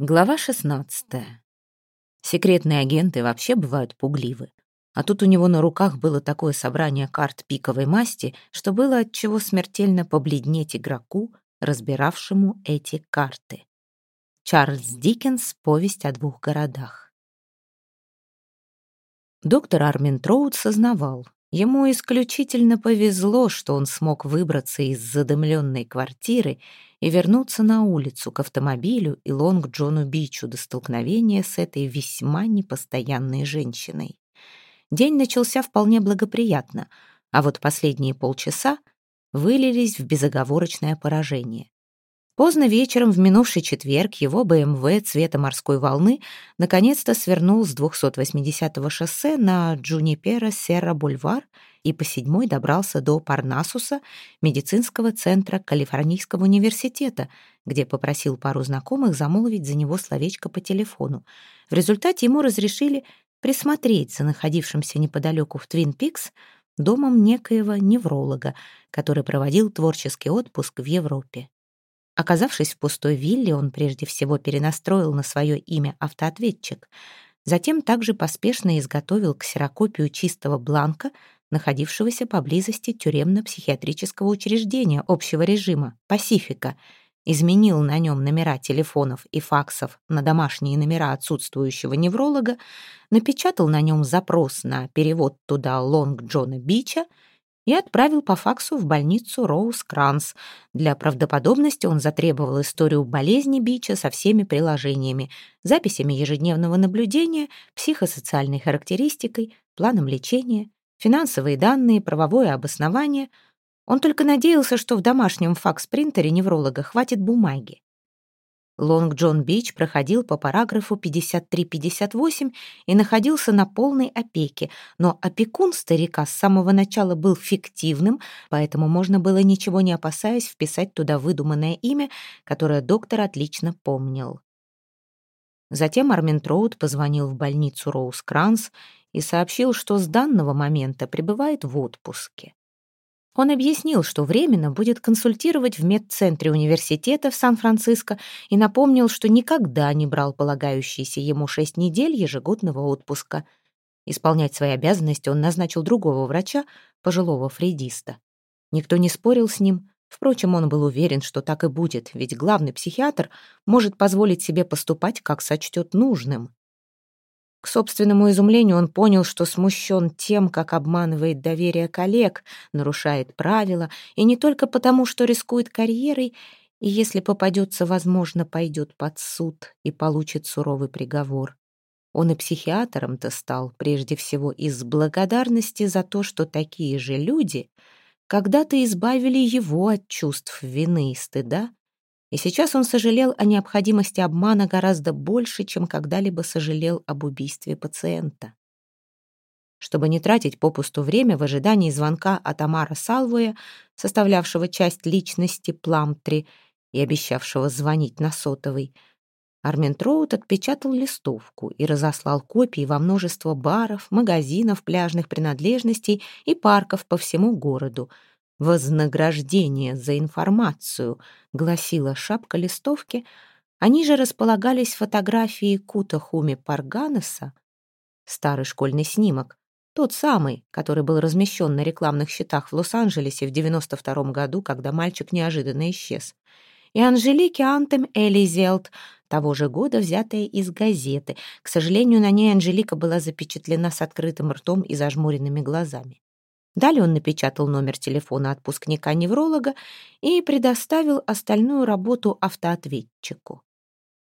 Глава 16. Секретные агенты вообще бывают пугливы. А тут у него на руках было такое собрание карт пиковой масти, что было от чего смертельно побледнеть игроку, разбиравшему эти карты. Чарльз Диккенс «Повесть о двух городах». Доктор Армин Троуд сознавал, ему исключительно повезло, что он смог выбраться из задымленной квартиры и вернуться на улицу к автомобилю и Лонг Джону Бичу до столкновения с этой весьма непостоянной женщиной. День начался вполне благоприятно, а вот последние полчаса вылились в безоговорочное поражение. Поздно вечером в минувший четверг его БМВ цвета морской волны наконец-то свернул с 280-го шоссе на Джунипера Серра Бульвар и по седьмой добрался до Парнасуса, медицинского центра Калифорнийского университета, где попросил пару знакомых замолвить за него словечко по телефону. В результате ему разрешили присмотреть за находившимся неподалеку в Твин Пикс домом некоего невролога, который проводил творческий отпуск в Европе. Оказавшись в пустой вилле, он прежде всего перенастроил на свое имя автоответчик. Затем также поспешно изготовил ксерокопию чистого бланка, находившегося поблизости тюремно-психиатрического учреждения общего режима «Пасифика», изменил на нем номера телефонов и факсов на домашние номера отсутствующего невролога, напечатал на нем запрос на перевод туда Лонг Джона Бича — и отправил по факсу в больницу Роуз Кранс. Для правдоподобности он затребовал историю болезни Бича со всеми приложениями, записями ежедневного наблюдения, психосоциальной характеристикой, планом лечения, финансовые данные, правовое обоснование. Он только надеялся, что в домашнем факс-принтере невролога хватит бумаги. Лонг Джон Бич проходил по параграфу 53-58 и находился на полной опеке, но опекун старика с самого начала был фиктивным, поэтому можно было, ничего не опасаясь, вписать туда выдуманное имя, которое доктор отлично помнил. Затем Армин Троуд позвонил в больницу Роуз Кранс и сообщил, что с данного момента пребывает в отпуске. Он объяснил, что временно будет консультировать в медцентре университета в Сан-Франциско и напомнил, что никогда не брал полагающиеся ему шесть недель ежегодного отпуска. Исполнять свои обязанности он назначил другого врача, пожилого фрейдиста. Никто не спорил с ним, Впрочем, он был уверен, что так и будет, ведь главный психиатр может позволить себе поступать, как сочтет нужным. К собственному изумлению он понял, что смущен тем, как обманывает доверие коллег, нарушает правила, и не только потому, что рискует карьерой, и если попадется, возможно, пойдет под суд и получит суровый приговор. Он и психиатром-то стал прежде всего из благодарности за то, что такие же люди когда-то избавили его от чувств вины и стыда и сейчас он сожалел о необходимости обмана гораздо больше, чем когда-либо сожалел об убийстве пациента. Чтобы не тратить попусту время в ожидании звонка от Амара Салвоя, составлявшего часть личности Пламтри и обещавшего звонить на сотовый, Армен Троут отпечатал листовку и разослал копии во множество баров, магазинов, пляжных принадлежностей и парков по всему городу — «Вознаграждение за информацию», — гласила шапка листовки, они же располагались фотографии Кута Хуми Парганеса, старый школьный снимок, тот самый, который был размещен на рекламных щитах в Лос-Анджелесе в 92 году, когда мальчик неожиданно исчез, и Анжелики Антем Элизелт, того же года взятая из газеты. К сожалению, на ней Анжелика была запечатлена с открытым ртом и зажмуренными глазами. Далее он напечатал номер телефона отпускника-невролога и предоставил остальную работу автоответчику.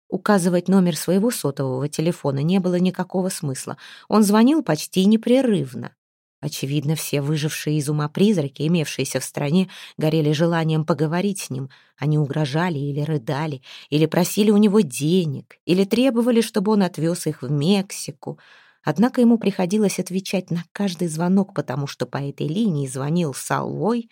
Указывать номер своего сотового телефона не было никакого смысла. Он звонил почти непрерывно. Очевидно, все выжившие из ума призраки, имевшиеся в стране, горели желанием поговорить с ним. Они угрожали или рыдали, или просили у него денег, или требовали, чтобы он отвез их в Мексику — Однако ему приходилось отвечать на каждый звонок, потому что по этой линии звонил Салвой,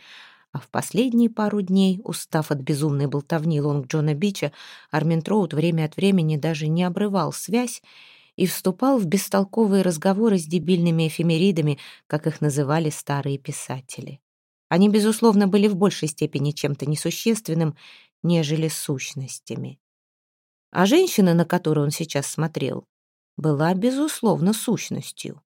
а в последние пару дней, устав от безумной болтовни Лонг Джона Бича, Армин Троуд время от времени даже не обрывал связь и вступал в бестолковые разговоры с дебильными эфемеридами, как их называли старые писатели. Они, безусловно, были в большей степени чем-то несущественным, нежели сущностями. А женщина, на которую он сейчас смотрел, была, безусловно, сущностью.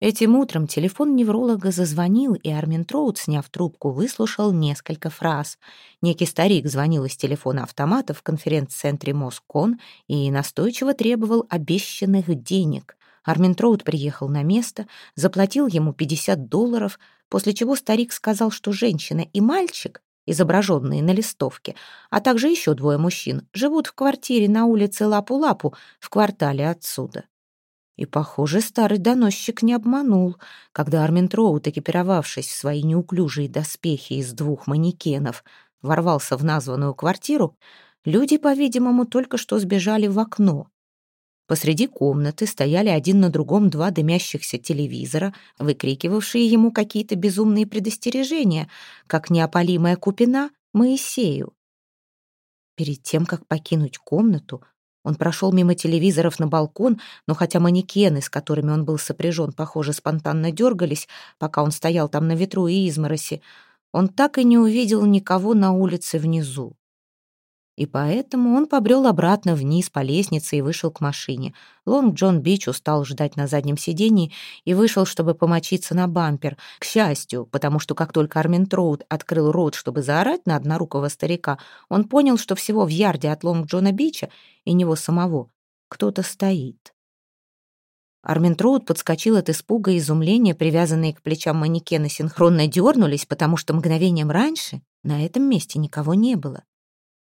Этим утром телефон невролога зазвонил, и Армин Троуд, сняв трубку, выслушал несколько фраз. Некий старик звонил из телефона автомата в конференц-центре Москон и настойчиво требовал обещанных денег. Армин Троуд приехал на место, заплатил ему 50 долларов, после чего старик сказал, что женщина и мальчик, изображенные на листовке, а также еще двое мужчин, живут в квартире на улице Лапу-Лапу в квартале отсюда. И, похоже, старый доносчик не обманул. Когда Армин Троут, экипировавшись в свои неуклюжие доспехи из двух манекенов, ворвался в названную квартиру, люди, по-видимому, только что сбежали в окно. Посреди комнаты стояли один на другом два дымящихся телевизора, выкрикивавшие ему какие-то безумные предостережения, как неопалимая купина Моисею. Перед тем, как покинуть комнату, он прошел мимо телевизоров на балкон, но хотя манекены, с которыми он был сопряжен, похоже, спонтанно дергались, пока он стоял там на ветру и измороси, он так и не увидел никого на улице внизу. И поэтому он побрел обратно вниз по лестнице и вышел к машине. Лонг Джон Бич устал ждать на заднем сидении и вышел, чтобы помочиться на бампер. К счастью, потому что как только Армин Троуд открыл рот, чтобы заорать на однорукого старика, он понял, что всего в ярде от Лонг Джона Бича и него самого кто-то стоит. Армин Троуд подскочил от испуга и изумления, привязанные к плечам манекены синхронно дернулись, потому что мгновением раньше на этом месте никого не было.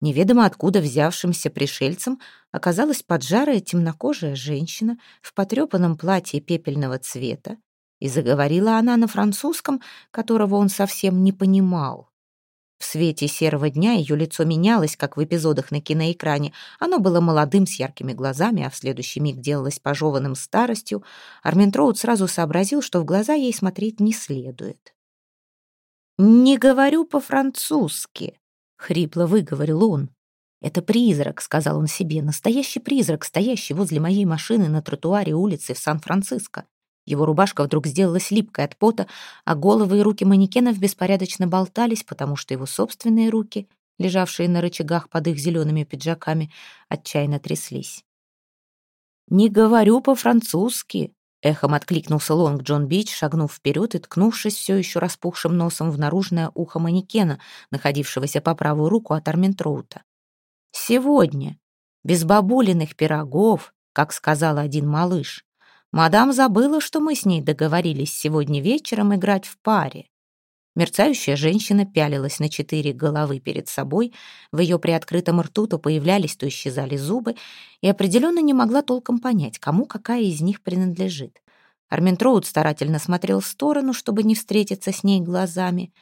Неведомо откуда взявшимся пришельцем оказалась поджарая темнокожая женщина в потрепанном платье пепельного цвета, и заговорила она на французском, которого он совсем не понимал. В свете серого дня ее лицо менялось, как в эпизодах на киноэкране. Оно было молодым, с яркими глазами, а в следующий миг делалось пожеванным старостью. Армин Троуд сразу сообразил, что в глаза ей смотреть не следует. «Не говорю по-французски», Хрипло выговорил он. «Это призрак», — сказал он себе, «настоящий призрак, стоящий возле моей машины на тротуаре улицы в Сан-Франциско». Его рубашка вдруг сделалась липкой от пота, а головы и руки манекенов беспорядочно болтались, потому что его собственные руки, лежавшие на рычагах под их зелеными пиджаками, отчаянно тряслись. «Не говорю по-французски», Эхом откликнулся Лонг Джон Бич, шагнув вперед и ткнувшись все еще распухшим носом в наружное ухо манекена, находившегося по правую руку от Арминтроута. «Сегодня, без бабулиных пирогов, как сказал один малыш, мадам забыла, что мы с ней договорились сегодня вечером играть в паре. Мерцающая женщина пялилась на четыре головы перед собой, в ее приоткрытом рту то появлялись, то исчезали зубы, и определенно не могла толком понять, кому какая из них принадлежит. Армин Троуд старательно смотрел в сторону, чтобы не встретиться с ней глазами,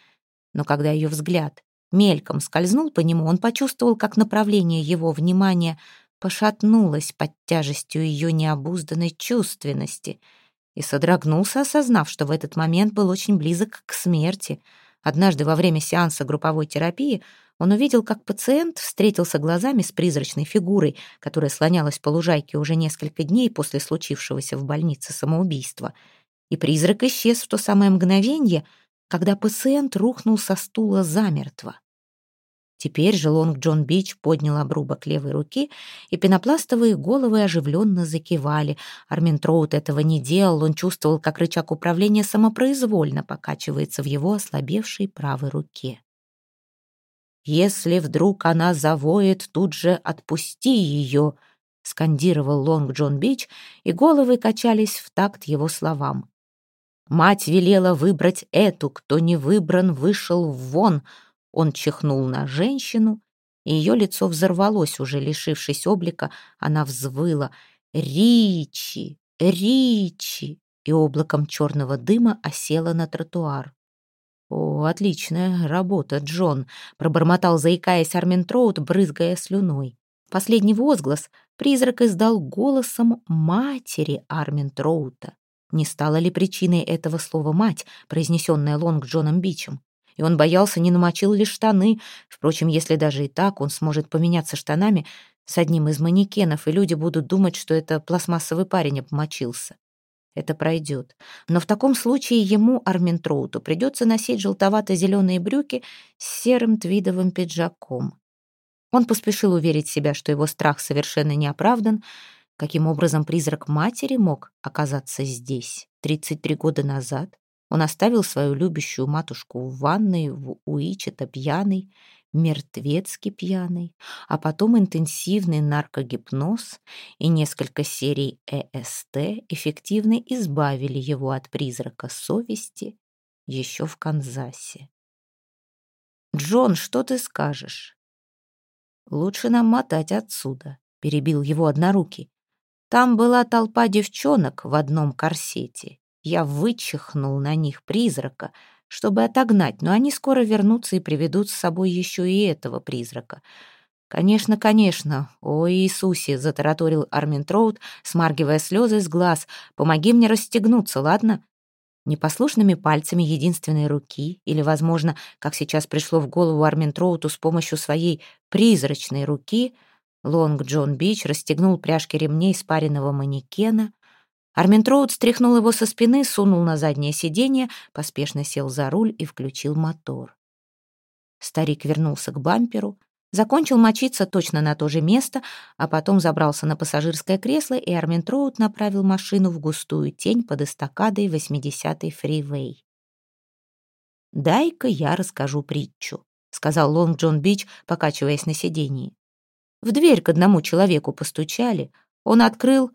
но когда ее взгляд мельком скользнул по нему, он почувствовал, как направление его внимания пошатнулось под тяжестью ее необузданной чувственности — и содрогнулся, осознав, что в этот момент был очень близок к смерти. Однажды во время сеанса групповой терапии он увидел, как пациент встретился глазами с призрачной фигурой, которая слонялась по лужайке уже несколько дней после случившегося в больнице самоубийства. И призрак исчез в то самое мгновение, когда пациент рухнул со стула замертво. Теперь же Лонг Джон Бич поднял обрубок левой руки, и пенопластовые головы оживленно закивали. Армин Троут этого не делал, он чувствовал, как рычаг управления самопроизвольно покачивается в его ослабевшей правой руке. «Если вдруг она завоет, тут же отпусти ее», — скандировал Лонг Джон Бич, и головы качались в такт его словам. «Мать велела выбрать эту, кто не выбран, вышел вон», — он чихнул на женщину, и ее лицо взорвалось, уже лишившись облика, она взвыла «Ричи! Ричи!» и облаком черного дыма осела на тротуар. «О, отличная работа, Джон!» — пробормотал, заикаясь Армин Троуд, брызгая слюной. Последний возглас призрак издал голосом матери Армин Троута. Не стала ли причиной этого слова «мать», произнесенное Лонг Джоном Бичем? И он боялся, не намочил ли штаны. Впрочем, если даже и так, он сможет поменяться штанами с одним из манекенов, и люди будут думать, что это пластмассовый парень обмочился. Это пройдет. Но в таком случае ему, Арминтроуту, придется носить желтовато-зеленые брюки с серым твидовым пиджаком. Он поспешил уверить себя, что его страх совершенно не оправдан. Каким образом призрак матери мог оказаться здесь 33 года назад? Он оставил свою любящую матушку в ванной в Уичета пьяный, мертвецки пьяный, а потом интенсивный наркогипноз и несколько серий ЭСТ эффективно избавили его от призрака совести еще в Канзасе. «Джон, что ты скажешь?» «Лучше нам мотать отсюда», — перебил его однорукий. «Там была толпа девчонок в одном корсете. Я вычихнул на них призрака, чтобы отогнать, но они скоро вернутся и приведут с собой еще и этого призрака. «Конечно, конечно. О Иисусе!» — затараторил Армин Троуд, смаргивая слезы с глаз. «Помоги мне расстегнуться, ладно?» Непослушными пальцами единственной руки, или, возможно, как сейчас пришло в голову Армин Троуту с помощью своей призрачной руки, Лонг Джон Бич расстегнул пряжки ремней спаренного манекена, Арминтроуд стряхнул его со спины, сунул на заднее сиденье, поспешно сел за руль и включил мотор. Старик вернулся к бамперу, закончил мочиться точно на то же место, а потом забрался на пассажирское кресло, и Арминтроуд направил машину в густую тень под эстакадой 80-й фривей. «Дай-ка я расскажу притчу», — сказал Лонг Джон Бич, покачиваясь на сиденье. В дверь к одному человеку постучали. Он открыл,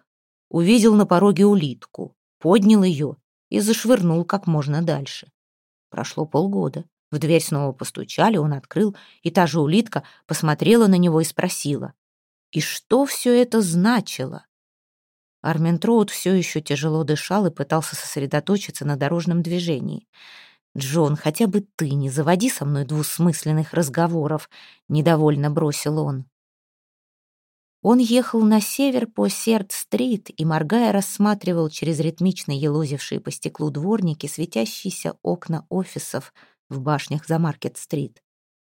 увидел на пороге улитку, поднял ее и зашвырнул как можно дальше. Прошло полгода. В дверь снова постучали, он открыл, и та же улитка посмотрела на него и спросила. «И что все это значило?» Арментроуд все еще тяжело дышал и пытался сосредоточиться на дорожном движении. «Джон, хотя бы ты не заводи со мной двусмысленных разговоров», — недовольно бросил он. Он ехал на север по Серд-стрит и, моргая, рассматривал через ритмично елозившие по стеклу дворники светящиеся окна офисов в башнях за Маркет-стрит.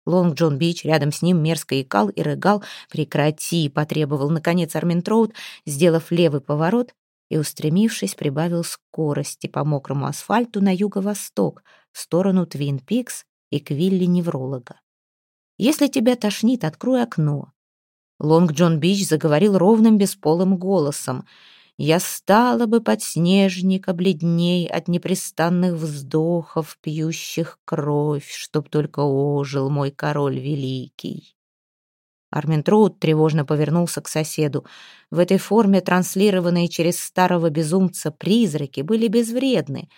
Лонг Джон Бич, рядом с ним мерзко икал и рыгал. «Прекрати!» — потребовал, наконец, Армин Троуд, сделав левый поворот и, устремившись, прибавил скорости по мокрому асфальту на юго-восток, в сторону Твин Пикс и к вилле невролога. «Если тебя тошнит, открой окно. Лонг Джон Бич заговорил ровным бесполым голосом. «Я стала бы подснежника бледней от непрестанных вздохов, пьющих кровь, чтоб только ожил мой король великий». Армин Троуд тревожно повернулся к соседу. В этой форме, транслированные через старого безумца, призраки были безвредны,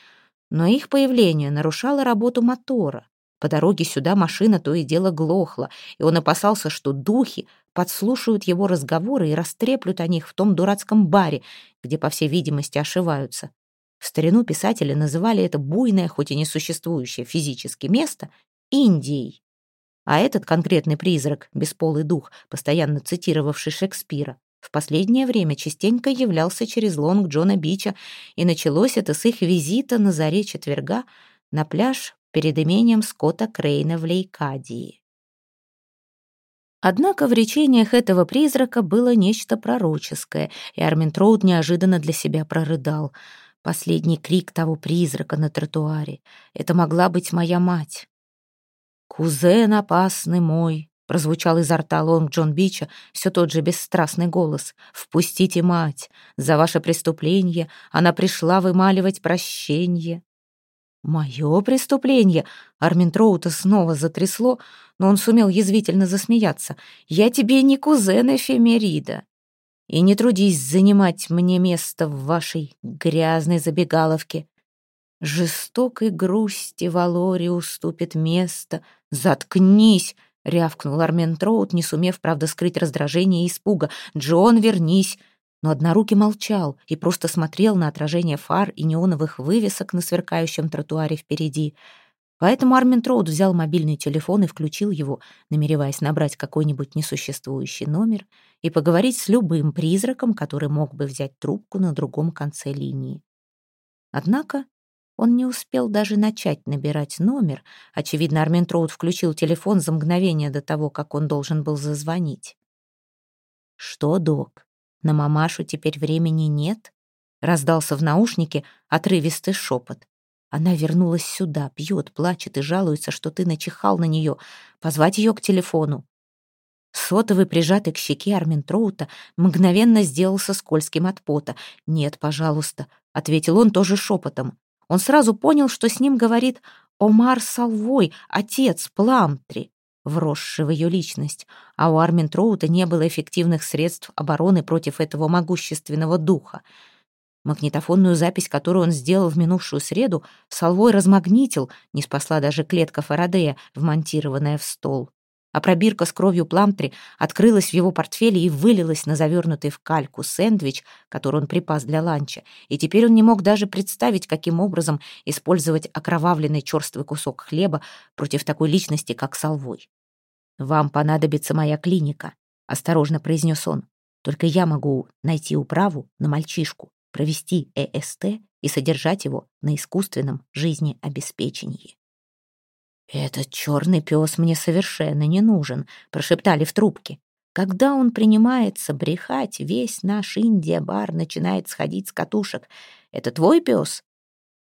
но их появление нарушало работу мотора. По дороге сюда машина то и дело глохла, и он опасался, что духи подслушают его разговоры и растреплют о них в том дурацком баре, где, по всей видимости, ошиваются. В старину писатели называли это буйное, хоть и несуществующее физически место, Индией. А этот конкретный призрак, бесполый дух, постоянно цитировавший Шекспира, в последнее время частенько являлся через лонг Джона Бича, и началось это с их визита на заре четверга на пляж перед имением Скотта Крейна в Лейкадии. Однако в речениях этого призрака было нечто пророческое, и Армин Троуд неожиданно для себя прорыдал. Последний крик того призрака на тротуаре. Это могла быть моя мать. «Кузен опасный мой», — прозвучал изо рта Лонг Джон Бича все тот же бесстрастный голос. «Впустите мать! За ваше преступление она пришла вымаливать прощение». «Мое преступление!» Армин Троута снова затрясло, но он сумел язвительно засмеяться. «Я тебе не кузен Эфемерида. И не трудись занимать мне место в вашей грязной забегаловке. Жестокой грусти Валори уступит место. Заткнись!» — рявкнул Армен Троут, не сумев, правда, скрыть раздражение и испуга. «Джон, вернись!» Но однорукий молчал и просто смотрел на отражение фар и неоновых вывесок на сверкающем тротуаре впереди. Поэтому Армин Троуд взял мобильный телефон и включил его, намереваясь набрать какой-нибудь несуществующий номер и поговорить с любым призраком, который мог бы взять трубку на другом конце линии. Однако он не успел даже начать набирать номер. Очевидно, Армин Троуд включил телефон за мгновение до того, как он должен был зазвонить. «Что, док?» На мамашу теперь времени нет?» Раздался в наушнике отрывистый шепот. Она вернулась сюда, пьет, плачет и жалуется, что ты начихал на нее. Позвать ее к телефону. Сотовый, прижатый к щеке Арминтроута, мгновенно сделался скользким от пота. «Нет, пожалуйста», — ответил он тоже шепотом. Он сразу понял, что с ним говорит Омар Салвой, отец Пламтри, вросший в ее личность, а у Арминтроута не было эффективных средств обороны против этого могущественного духа. Магнитофонную запись, которую он сделал в минувшую среду, Салвой размагнитил, не спасла даже клетка Фарадея, вмонтированная в стол а пробирка с кровью Пламтри открылась в его портфеле и вылилась на завернутый в кальку сэндвич, который он припас для ланча, и теперь он не мог даже представить, каким образом использовать окровавленный черствый кусок хлеба против такой личности, как Салвой. «Вам понадобится моя клиника», — осторожно произнес он. «Только я могу найти управу на мальчишку, провести ЭСТ и содержать его на искусственном жизнеобеспечении». «Этот черный пес мне совершенно не нужен», — прошептали в трубке. «Когда он принимается брехать, весь наш Индия-бар начинает сходить с катушек. Это твой пес?»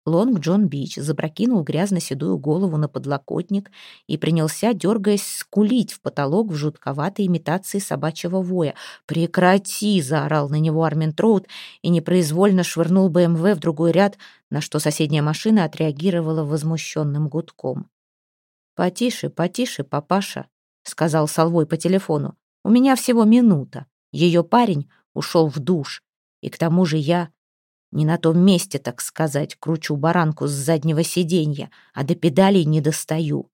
Лонг Джон Бич запрокинул грязно-седую голову на подлокотник и принялся, дергаясь, скулить в потолок в жутковатой имитации собачьего воя. «Прекрати!» — заорал на него Армин Троуд и непроизвольно швырнул БМВ в другой ряд, на что соседняя машина отреагировала возмущенным гудком. «Потише, потише, папаша», — сказал Салвой по телефону. «У меня всего минута. Ее парень ушел в душ. И к тому же я не на том месте, так сказать, кручу баранку с заднего сиденья, а до педалей не достаю.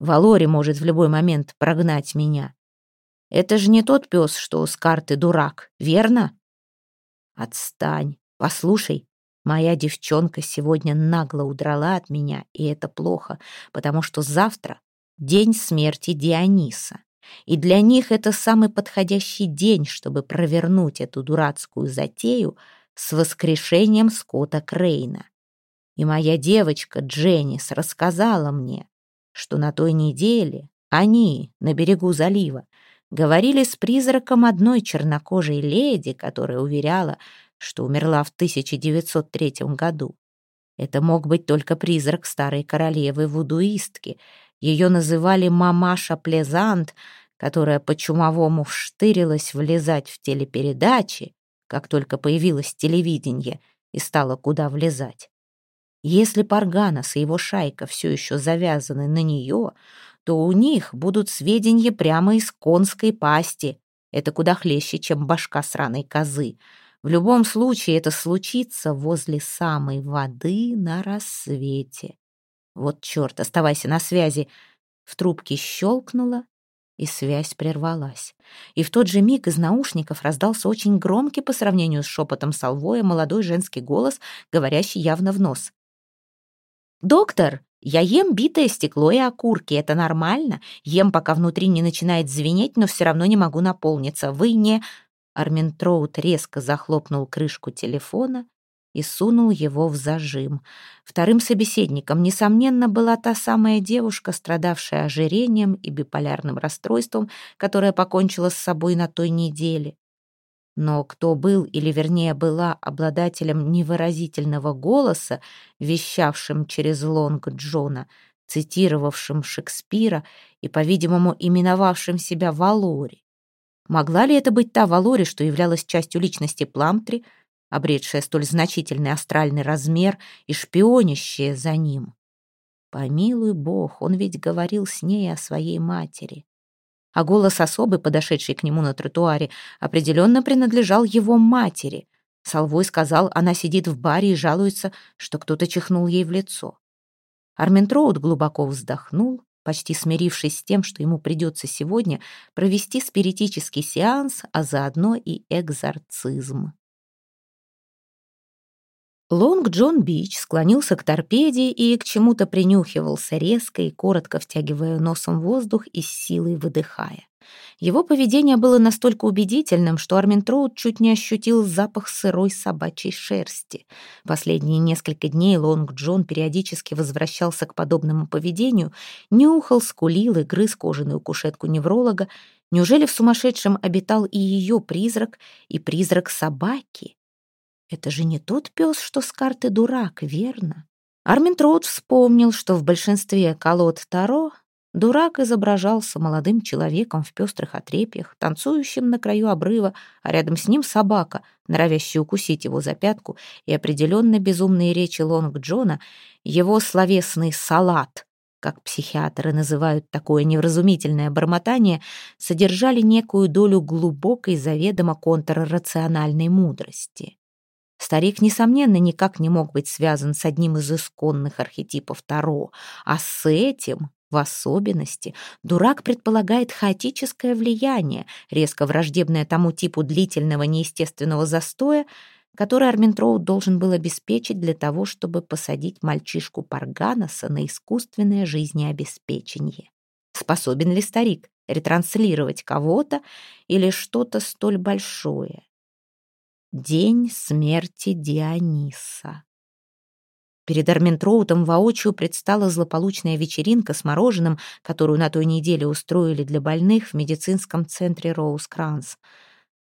Валори может в любой момент прогнать меня. Это же не тот пес, что с карты дурак, верно? Отстань. Послушай, Моя девчонка сегодня нагло удрала от меня, и это плохо, потому что завтра день смерти Диониса. И для них это самый подходящий день, чтобы провернуть эту дурацкую затею с воскрешением Скотта Крейна. И моя девочка Дженнис рассказала мне, что на той неделе они на берегу залива говорили с призраком одной чернокожей леди, которая уверяла, что умерла в 1903 году. Это мог быть только призрак старой королевы-вудуистки. Ее называли «мамаша Плезант», которая по-чумовому вштырилась влезать в телепередачи, как только появилось телевидение, и стала куда влезать. Если Парганас и его шайка все еще завязаны на нее, то у них будут сведения прямо из конской пасти. Это куда хлеще, чем башка сраной козы. В любом случае это случится возле самой воды на рассвете. Вот черт, оставайся на связи. В трубке щелкнуло, и связь прервалась. И в тот же миг из наушников раздался очень громкий по сравнению с шепотом Салвоя молодой женский голос, говорящий явно в нос. «Доктор, я ем битое стекло и окурки, это нормально. Ем, пока внутри не начинает звенеть, но все равно не могу наполниться. Вы не...» Арминтроуд резко захлопнул крышку телефона и сунул его в зажим. Вторым собеседником, несомненно, была та самая девушка, страдавшая ожирением и биполярным расстройством, которая покончила с собой на той неделе. Но кто был, или вернее была, обладателем невыразительного голоса, вещавшим через лонг Джона, цитировавшим Шекспира и, по-видимому, именовавшим себя Валори? Могла ли это быть та Валори, что являлась частью личности Пламтри, обретшая столь значительный астральный размер и шпионящая за ним? Помилуй бог, он ведь говорил с ней о своей матери. А голос особы, подошедший к нему на тротуаре, определенно принадлежал его матери. Салвой сказал, она сидит в баре и жалуется, что кто-то чихнул ей в лицо. Арментроуд глубоко вздохнул, почти смирившись с тем, что ему придется сегодня провести спиритический сеанс, а заодно и экзорцизм. Лонг Джон Бич склонился к торпеде и к чему-то принюхивался резко и коротко втягивая носом воздух и с силой выдыхая. Его поведение было настолько убедительным, что Армин Троуд чуть не ощутил запах сырой собачьей шерсти. Последние несколько дней Лонг Джон периодически возвращался к подобному поведению, нюхал, скулил и грыз кожаную кушетку невролога. Неужели в сумасшедшем обитал и ее призрак, и призрак собаки? Это же не тот пес, что с карты дурак, верно? Армин Троуд вспомнил, что в большинстве колод Таро Дурак изображался молодым человеком в пестрых отрепьях, танцующим на краю обрыва, а рядом с ним собака, норовящая укусить его за пятку, и определенно безумные речи Лонг Джона, его словесный салат, как психиатры называют такое невразумительное бормотание, содержали некую долю глубокой заведомо контррациональной мудрости. Старик, несомненно, никак не мог быть связан с одним из исконных архетипов Таро, а с этим в особенности дурак предполагает хаотическое влияние, резко враждебное тому типу длительного неестественного застоя, который Арминтроуд должен был обеспечить для того, чтобы посадить мальчишку Парганаса на искусственное жизнеобеспечение. Способен ли старик ретранслировать кого-то или что-то столь большое? День смерти Диониса. Перед Арментроутом воочию предстала злополучная вечеринка с мороженым, которую на той неделе устроили для больных в медицинском центре Роуз-Кранс.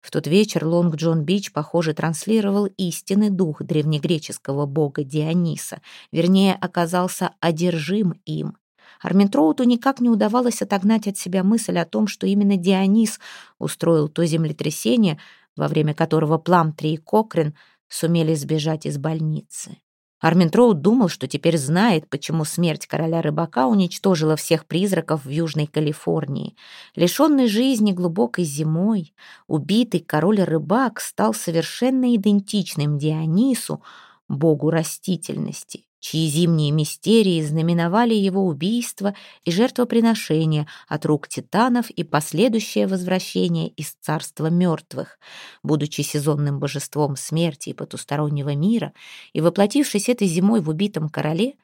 В тот вечер Лонг Джон Бич, похоже, транслировал истинный дух древнегреческого бога Диониса, вернее, оказался одержим им. Арментроуту никак не удавалось отогнать от себя мысль о том, что именно Дионис устроил то землетрясение, во время которого Пламтри и Кокрин сумели сбежать из больницы. Армин думал, что теперь знает, почему смерть короля рыбака уничтожила всех призраков в Южной Калифорнии. Лишенный жизни глубокой зимой, убитый король-рыбак стал совершенно идентичным Дионису, богу растительности чьи зимние мистерии знаменовали его убийство и жертвоприношение от рук титанов и последующее возвращение из царства мертвых. Будучи сезонным божеством смерти и потустороннего мира и воплотившись этой зимой в убитом короле,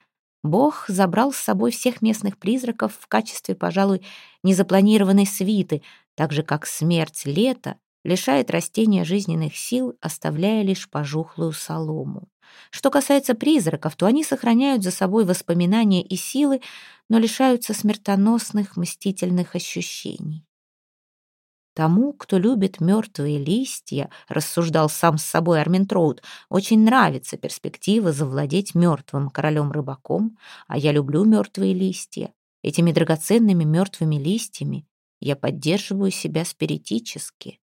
Бог забрал с собой всех местных призраков в качестве, пожалуй, незапланированной свиты, так же, как смерть лета лишает растения жизненных сил, оставляя лишь пожухлую солому. Что касается призраков, то они сохраняют за собой воспоминания и силы, но лишаются смертоносных мстительных ощущений. Тому, кто любит мертвые листья, рассуждал сам с собой Армин Троуд, очень нравится перспектива завладеть мертвым королем-рыбаком, а я люблю мертвые листья. Этими драгоценными мертвыми листьями я поддерживаю себя спиритически.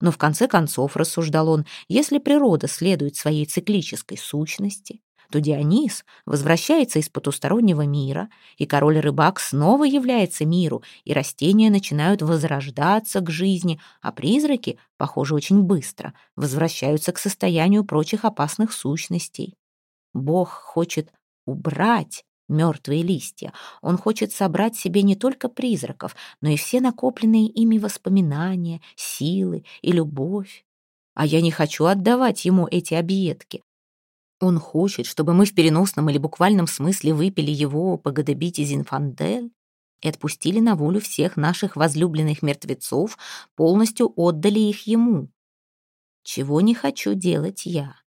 Но в конце концов, рассуждал он, если природа следует своей циклической сущности, то Дионис возвращается из потустороннего мира, и король-рыбак снова является миру, и растения начинают возрождаться к жизни, а призраки, похоже, очень быстро возвращаются к состоянию прочих опасных сущностей. Бог хочет убрать мертвые листья. Он хочет собрать себе не только призраков, но и все накопленные ими воспоминания, силы и любовь. А я не хочу отдавать ему эти объедки. Он хочет, чтобы мы в переносном или буквальном смысле выпили его погодобить из инфандель и отпустили на волю всех наших возлюбленных мертвецов, полностью отдали их ему. Чего не хочу делать я.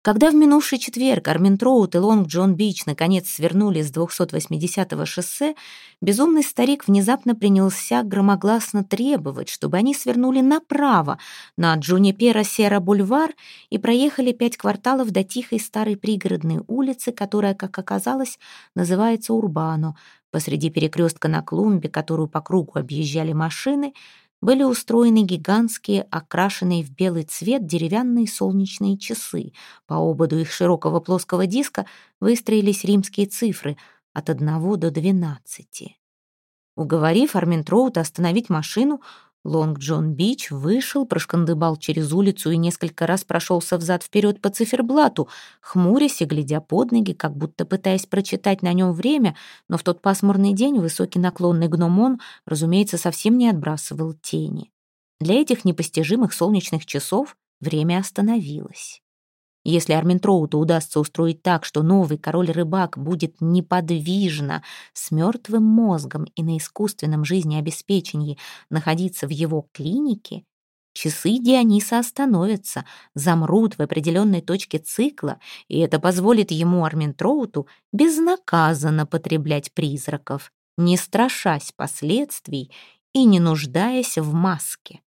Когда в минувший четверг Армин Троут и Лонг Джон Бич наконец свернули с 280-го шоссе, безумный старик внезапно принялся громогласно требовать, чтобы они свернули направо на Джунипера Сера Бульвар и проехали пять кварталов до тихой старой пригородной улицы, которая, как оказалось, называется Урбано. Посреди перекрестка на клумбе, которую по кругу объезжали машины, были устроены гигантские, окрашенные в белый цвет деревянные солнечные часы. По ободу их широкого плоского диска выстроились римские цифры от 1 до 12. Уговорив Арминтроута остановить машину, Лонг Джон Бич вышел, прошкандыбал через улицу и несколько раз прошелся взад-вперед по циферблату, хмурясь и глядя под ноги, как будто пытаясь прочитать на нем время, но в тот пасмурный день высокий наклонный гномон, разумеется, совсем не отбрасывал тени. Для этих непостижимых солнечных часов время остановилось. Если Арминтроуту удастся устроить так, что новый король-рыбак будет неподвижно, с мертвым мозгом и на искусственном жизнеобеспечении находиться в его клинике, часы Диониса остановятся, замрут в определенной точке цикла, и это позволит ему, Арминтроуту, безнаказанно потреблять призраков, не страшась последствий и не нуждаясь в маске.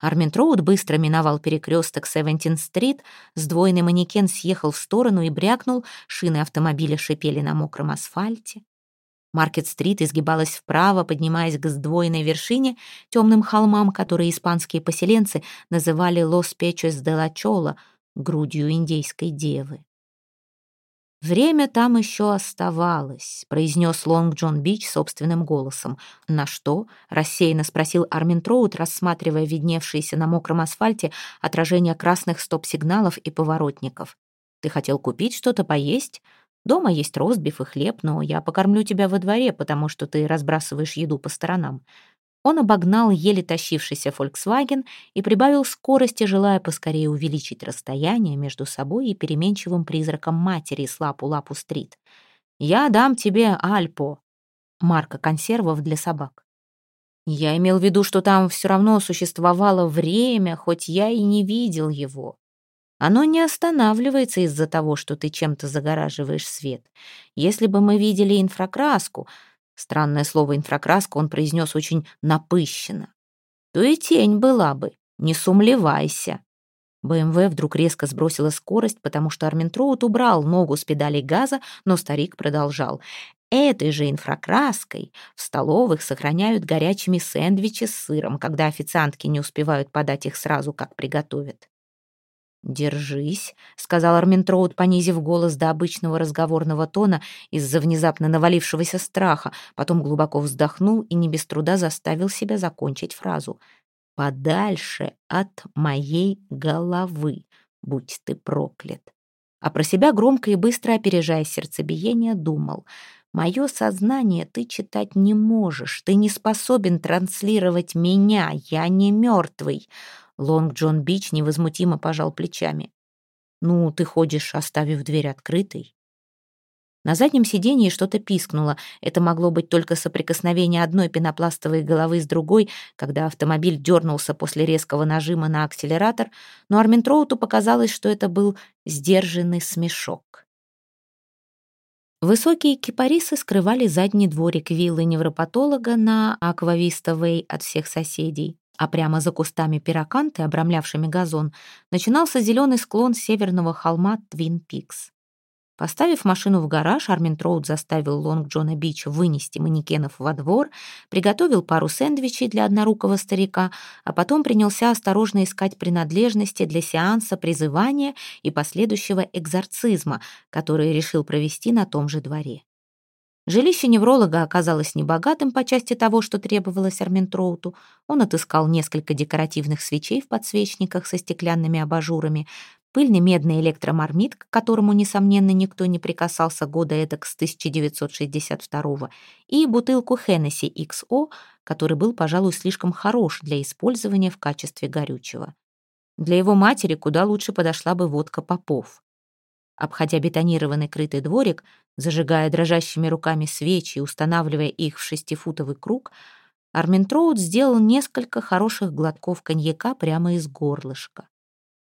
Армин Троуд быстро миновал перекресток Севентин-стрит, сдвоенный манекен съехал в сторону и брякнул, шины автомобиля шипели на мокром асфальте. Маркет-стрит изгибалась вправо, поднимаясь к сдвоенной вершине, темным холмам, которые испанские поселенцы называли «Лос Печос де ла Чола», грудью индейской девы. «Время там еще оставалось», — произнес Лонг Джон Бич собственным голосом. «На что?» — рассеянно спросил Армин Троуд, рассматривая видневшиеся на мокром асфальте отражение красных стоп-сигналов и поворотников. «Ты хотел купить что-то поесть? Дома есть ростбиф и хлеб, но я покормлю тебя во дворе, потому что ты разбрасываешь еду по сторонам. Он обогнал еле тащившийся Volkswagen и прибавил скорости, желая поскорее увеличить расстояние между собой и переменчивым призраком матери с Лапу-Лапу-стрит. «Я дам тебе Альпо», марка консервов для собак. Я имел в виду, что там все равно существовало время, хоть я и не видел его. Оно не останавливается из-за того, что ты чем-то загораживаешь свет. Если бы мы видели инфракраску, Странное слово «инфракраска» он произнес очень напыщенно. То и тень была бы, не сумлевайся. БМВ вдруг резко сбросила скорость, потому что Арминтроуд убрал ногу с педалей газа, но старик продолжал. Этой же инфракраской в столовых сохраняют горячими сэндвичи с сыром, когда официантки не успевают подать их сразу, как приготовят. «Держись», — сказал Арминтроуд, понизив голос до обычного разговорного тона из-за внезапно навалившегося страха, потом глубоко вздохнул и не без труда заставил себя закончить фразу. «Подальше от моей головы, будь ты проклят». А про себя громко и быстро опережая сердцебиение, думал — Мое сознание ты читать не можешь, ты не способен транслировать меня, я не мертвый. Лонг Джон Бич невозмутимо пожал плечами. «Ну, ты ходишь, оставив дверь открытой». На заднем сиденье что-то пискнуло. Это могло быть только соприкосновение одной пенопластовой головы с другой, когда автомобиль дернулся после резкого нажима на акселератор, но Арминтроуту показалось, что это был сдержанный смешок. Высокие кипарисы скрывали задний дворик виллы невропатолога на Аквависта-Вэй от всех соседей а прямо за кустами пироканты, обрамлявшими газон, начинался зеленый склон северного холма Твин Пикс. Поставив машину в гараж, Армин Троуд заставил Лонг Джона Бича вынести манекенов во двор, приготовил пару сэндвичей для однорукого старика, а потом принялся осторожно искать принадлежности для сеанса призывания и последующего экзорцизма, который решил провести на том же дворе. Жилище невролога оказалось небогатым по части того, что требовалось Арментроуту. Он отыскал несколько декоративных свечей в подсвечниках со стеклянными абажурами, пыльный медный электромармит, к которому, несомненно, никто не прикасался года эдак с 1962 и бутылку Hennessy XO, который был, пожалуй, слишком хорош для использования в качестве горючего. Для его матери куда лучше подошла бы водка Попов. Обходя бетонированный крытый дворик, зажигая дрожащими руками свечи и устанавливая их в шестифутовый круг, Арминтроуд сделал несколько хороших глотков коньяка прямо из горлышка.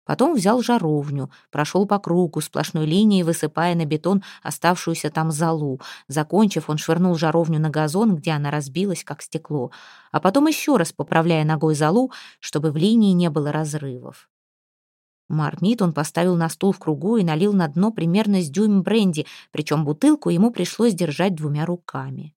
Потом взял жаровню, прошел по кругу сплошной линией, высыпая на бетон оставшуюся там золу. Закончив, он швырнул жаровню на газон, где она разбилась, как стекло, а потом еще раз поправляя ногой золу, чтобы в линии не было разрывов. Мармит он поставил на стул в кругу и налил на дно примерно с дюйм бренди, причем бутылку ему пришлось держать двумя руками.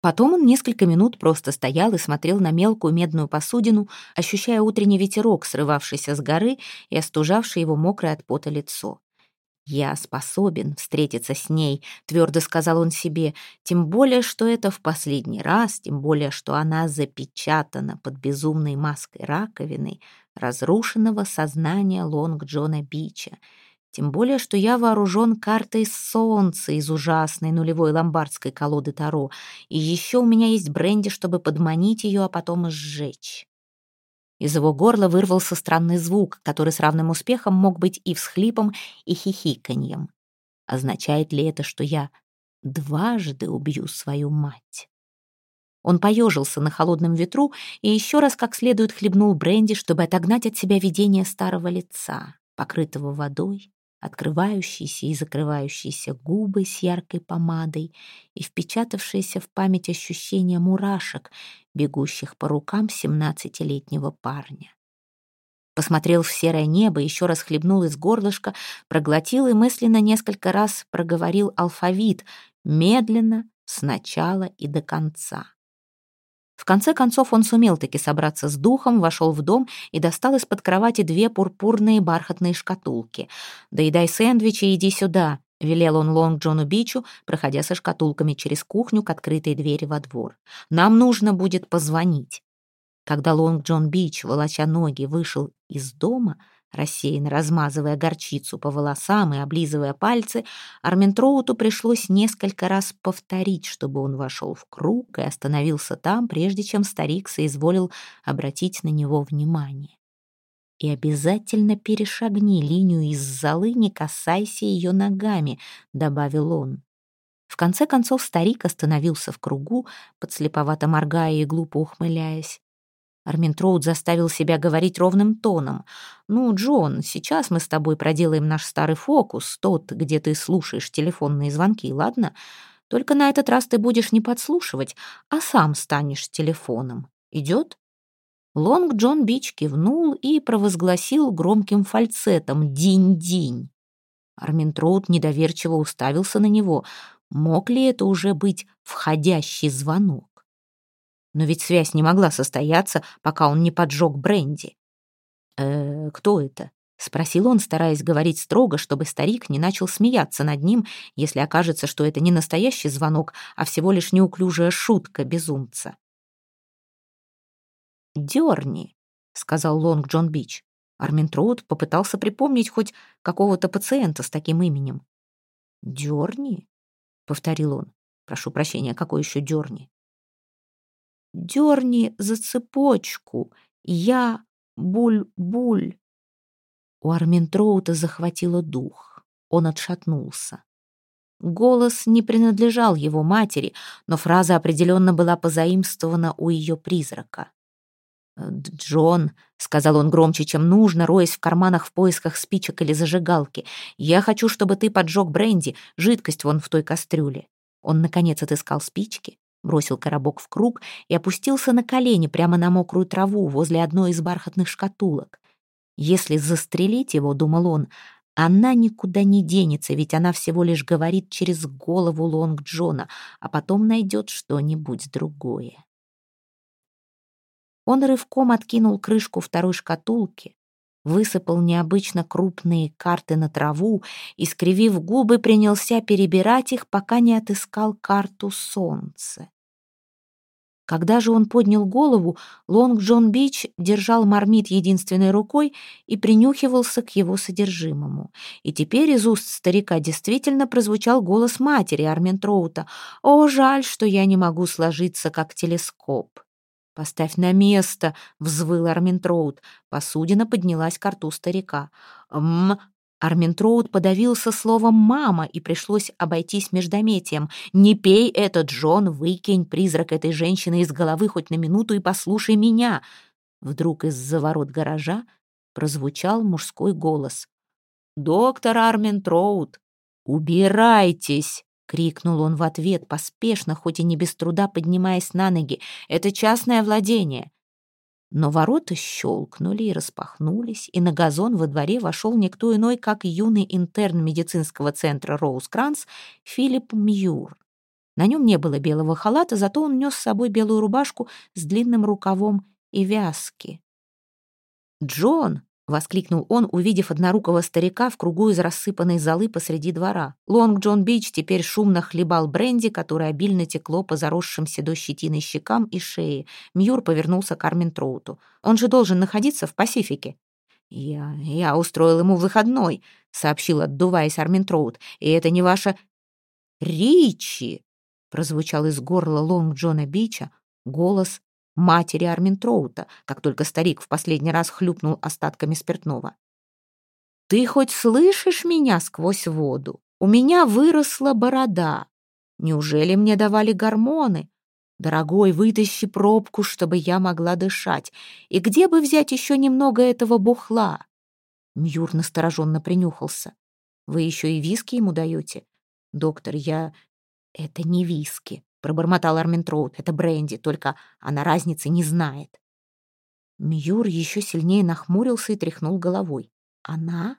Потом он несколько минут просто стоял и смотрел на мелкую медную посудину, ощущая утренний ветерок, срывавшийся с горы и остужавший его мокрое от пота лицо. «Я способен встретиться с ней», — твердо сказал он себе, «тем более, что это в последний раз, тем более, что она запечатана под безумной маской раковины разрушенного сознания Лонг Джона Бича, тем более, что я вооружен картой солнца из ужасной нулевой ломбардской колоды Таро, и еще у меня есть бренди, чтобы подманить ее, а потом и сжечь». Из его горла вырвался странный звук, который с равным успехом мог быть и всхлипом, и хихиканьем. Означает ли это, что я дважды убью свою мать? Он поежился на холодном ветру и еще раз как следует хлебнул бренди, чтобы отогнать от себя видение старого лица, покрытого водой, открывающиеся и закрывающиеся губы с яркой помадой и впечатавшиеся в память ощущения мурашек, бегущих по рукам семнадцатилетнего парня. Посмотрел в серое небо, еще раз хлебнул из горлышка, проглотил и мысленно несколько раз проговорил алфавит, медленно, сначала и до конца. В конце концов он сумел таки собраться с духом, вошел в дом и достал из-под кровати две пурпурные бархатные шкатулки. «Доедай сэндвичи и иди сюда», — велел он Лонг Джону Бичу, проходя со шкатулками через кухню к открытой двери во двор. «Нам нужно будет позвонить». Когда Лонг Джон Бич, волоча ноги, вышел из дома, Рассеянно размазывая горчицу по волосам и облизывая пальцы, Арментроуту пришлось несколько раз повторить, чтобы он вошел в круг и остановился там, прежде чем старик соизволил обратить на него внимание. «И обязательно перешагни линию из золы, не касайся ее ногами», — добавил он. В конце концов старик остановился в кругу, подслеповато моргая и глупо ухмыляясь. Арминтроуд заставил себя говорить ровным тоном. «Ну, Джон, сейчас мы с тобой проделаем наш старый фокус, тот, где ты слушаешь телефонные звонки, ладно? Только на этот раз ты будешь не подслушивать, а сам станешь телефоном. Идет?» Лонг Джон Бич кивнул и провозгласил громким фальцетом «Динь-динь». Арминтроуд недоверчиво уставился на него. Мог ли это уже быть входящий звонок? Но ведь связь не могла состояться, пока он не поджег бренди. «Э, кто это?» — спросил он, стараясь говорить строго, чтобы старик не начал смеяться над ним, если окажется, что это не настоящий звонок, а всего лишь неуклюжая шутка безумца. «Дерни», — сказал Лонг Джон Бич. Армин Троуд попытался припомнить хоть какого-то пациента с таким именем. «Дерни?» — повторил он. «Прошу прощения, какой еще дерни?» Дерни за цепочку. Я буль-буль. У Арминтроута захватило дух. Он отшатнулся. Голос не принадлежал его матери, но фраза определенно была позаимствована у ее призрака. «Джон», — сказал он громче, чем нужно, роясь в карманах в поисках спичек или зажигалки, «я хочу, чтобы ты поджег бренди, жидкость вон в той кастрюле». Он, наконец, отыскал спички, бросил коробок в круг и опустился на колени прямо на мокрую траву возле одной из бархатных шкатулок. Если застрелить его, думал он, она никуда не денется, ведь она всего лишь говорит через голову Лонг Джона, а потом найдет что-нибудь другое. Он рывком откинул крышку второй шкатулки, высыпал необычно крупные карты на траву и, скривив губы, принялся перебирать их, пока не отыскал карту солнца. Когда же он поднял голову, Лонг Джон Бич держал мармит единственной рукой и принюхивался к его содержимому. И теперь из уст старика действительно прозвучал голос матери Армен Троута. «О, жаль, что я не могу сложиться, как телескоп». «Поставь на место!» — взвыл Арминтроуд. Посудина поднялась к рту старика. «М...» Арминтроуд подавился словом «мама» и пришлось обойтись междометием. «Не пей это, Джон, выкинь призрак этой женщины из головы хоть на минуту и послушай меня!» Вдруг из-за ворот гаража прозвучал мужской голос. «Доктор Арминтроуд, убирайтесь!» Крикнул он в ответ, поспешно, хоть и не без труда поднимаясь на ноги. «Это частное владение!» Но ворота щелкнули и распахнулись, и на газон во дворе вошел никто иной, как юный интерн медицинского центра Роуз-Кранс Филипп Мьюр. На нем не было белого халата, зато он нес с собой белую рубашку с длинным рукавом и вязки. «Джон!» Воскликнул он, увидев однорукого старика в кругу из рассыпанной золы посреди двора. Лонг Джон Бич теперь шумно хлебал бренди, которое обильно текло по заросшим седой щетиной щекам и шее. Мьюр повернулся к Армин Троуту. «Он же должен находиться в Пасифике». «Я... я устроил ему выходной», — сообщил, отдуваясь Армин Троут. «И это не ваша...» «Ричи!» — прозвучал из горла Лонг Джона Бича голос матери Арминтроута, как только старик в последний раз хлюпнул остатками спиртного. «Ты хоть слышишь меня сквозь воду? У меня выросла борода. Неужели мне давали гормоны? Дорогой, вытащи пробку, чтобы я могла дышать. И где бы взять еще немного этого бухла?» Мьюр настороженно принюхался. «Вы еще и виски ему даете?» «Доктор, я...» «Это не виски», пробормотал Арминтроуд. «Это бренди, только она разницы не знает». Мьюр еще сильнее нахмурился и тряхнул головой. «Она?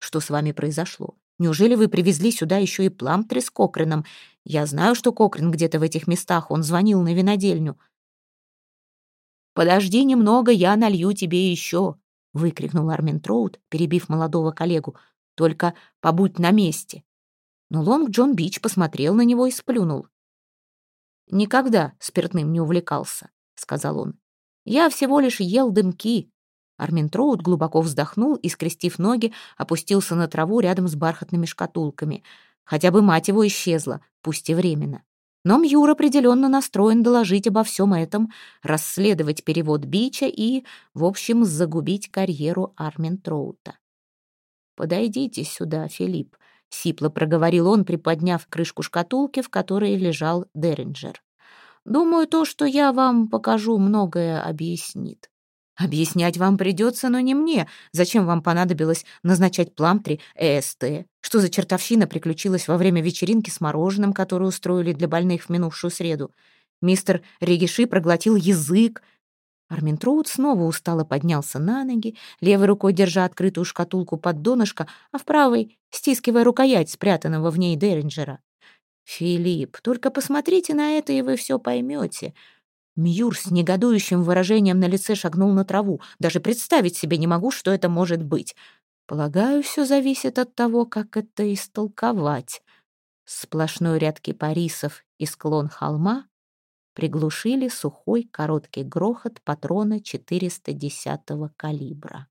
Что с вами произошло? Неужели вы привезли сюда еще и пламтри с Кокреном? Я знаю, что Кокрин где-то в этих местах, он звонил на винодельню. «Подожди немного, я налью тебе еще», — выкрикнул Армин Троуд, перебив молодого коллегу. «Только побудь на месте». Но Лонг Джон Бич посмотрел на него и сплюнул. «Никогда спиртным не увлекался», — сказал он. «Я всего лишь ел дымки». Армин Троуд глубоко вздохнул и, скрестив ноги, опустился на траву рядом с бархатными шкатулками. Хотя бы мать его исчезла, пусть и временно. Но Мьюр определенно настроен доложить обо всем этом, расследовать перевод Бича и, в общем, загубить карьеру Армин Троута. «Подойдите сюда, Филипп», — сипло проговорил он, приподняв крышку шкатулки, в которой лежал Деринджер. «Думаю, то, что я вам покажу, многое объяснит». Объяснять вам придется, но не мне. Зачем вам понадобилось назначать Пламтри ЭСТ? Что за чертовщина приключилась во время вечеринки с мороженым, которую устроили для больных в минувшую среду? Мистер Региши проглотил язык. Армин Троуд снова устало поднялся на ноги, левой рукой держа открытую шкатулку под донышко, а в правой стискивая рукоять спрятанного в ней Деринджера. «Филипп, только посмотрите на это, и вы все поймете. Мьюр с негодующим выражением на лице шагнул на траву. Даже представить себе не могу, что это может быть. Полагаю, все зависит от того, как это истолковать. Сплошной ряд кипарисов и склон холма приглушили сухой короткий грохот патрона 410-го калибра.